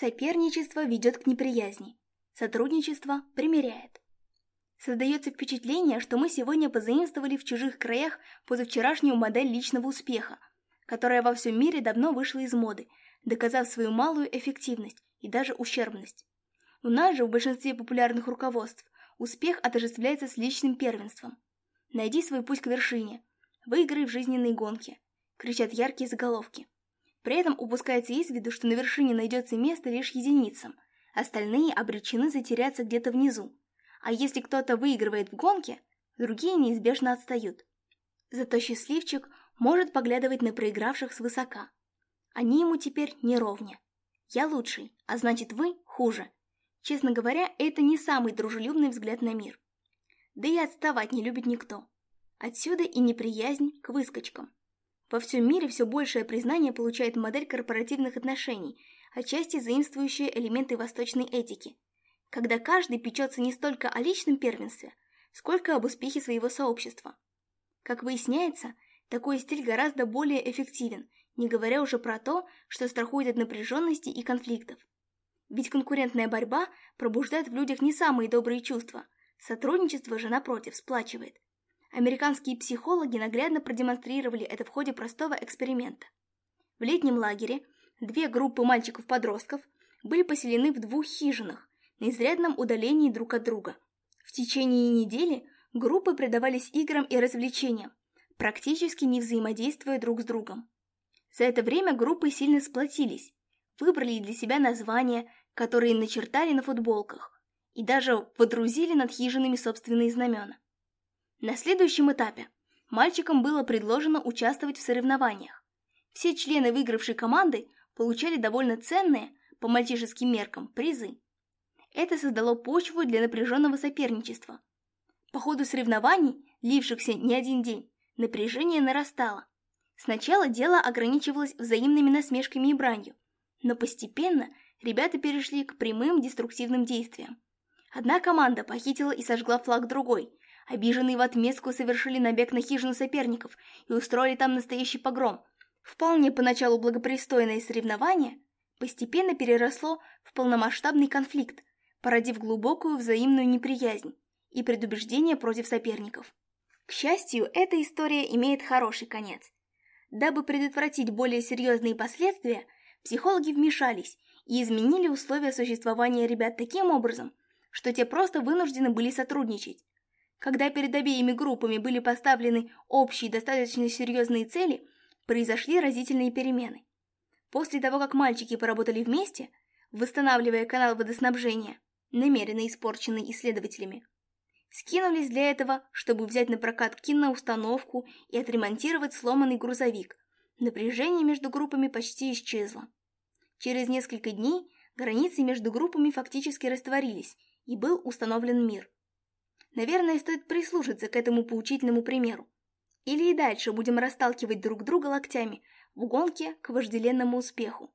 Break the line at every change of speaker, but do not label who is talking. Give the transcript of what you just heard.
Соперничество ведет к неприязни, сотрудничество примиряет. Создается впечатление, что мы сегодня позаимствовали в чужих краях позавчерашнюю модель личного успеха, которая во всем мире давно вышла из моды, доказав свою малую эффективность и даже ущербность. У нас же в большинстве популярных руководств успех отождествляется с личным первенством. «Найди свой путь к вершине», «Выиграй в жизненной гонке», кричат яркие заголовки. При этом упускается из виду, что на вершине найдется место лишь единицам, остальные обречены затеряться где-то внизу. А если кто-то выигрывает в гонке, другие неизбежно отстают. Зато счастливчик может поглядывать на проигравших свысока. Они ему теперь не ровня. Я лучший, а значит вы хуже. Честно говоря, это не самый дружелюбный взгляд на мир. Да и отставать не любит никто. Отсюда и неприязнь к выскочкам. Во всем мире все большее признание получает модель корпоративных отношений, отчасти заимствующая элементы восточной этики, когда каждый печется не столько о личном первенстве, сколько об успехе своего сообщества. Как выясняется, такой стиль гораздо более эффективен, не говоря уже про то, что страхует от напряженности и конфликтов. Ведь конкурентная борьба пробуждает в людях не самые добрые чувства, сотрудничество же, напротив, сплачивает – Американские психологи наглядно продемонстрировали это в ходе простого эксперимента. В летнем лагере две группы мальчиков-подростков были поселены в двух хижинах на изрядном удалении друг от друга. В течение недели группы предавались играм и развлечениям, практически не взаимодействуя друг с другом. За это время группы сильно сплотились, выбрали для себя названия, которые начертали на футболках, и даже водрузили над хижинами собственные знамена. На следующем этапе мальчикам было предложено участвовать в соревнованиях. Все члены выигравшей команды получали довольно ценные, по мальчишеским меркам, призы. Это создало почву для напряженного соперничества. По ходу соревнований, лившихся не один день, напряжение нарастало. Сначала дело ограничивалось взаимными насмешками и бранью, но постепенно ребята перешли к прямым деструктивным действиям. Одна команда похитила и сожгла флаг другой – Обиженные в отместку совершили набег на хижину соперников и устроили там настоящий погром. Вполне поначалу благопристойное соревнование постепенно переросло в полномасштабный конфликт, породив глубокую взаимную неприязнь и предубеждение против соперников. К счастью, эта история имеет хороший конец. Дабы предотвратить более серьезные последствия, психологи вмешались и изменили условия существования ребят таким образом, что те просто вынуждены были сотрудничать, когда перед обеими группами были поставлены общие достаточно серьезные цели, произошли разительные перемены. После того, как мальчики поработали вместе, восстанавливая канал водоснабжения, намеренно испорченный исследователями, скинулись для этого, чтобы взять на прокат киноустановку и отремонтировать сломанный грузовик. Напряжение между группами почти исчезло. Через несколько дней границы между группами фактически растворились, и был установлен мир – Наверное, стоит прислушаться к этому поучительному примеру. Или и дальше будем расталкивать друг друга локтями в гонке к вожделенному успеху.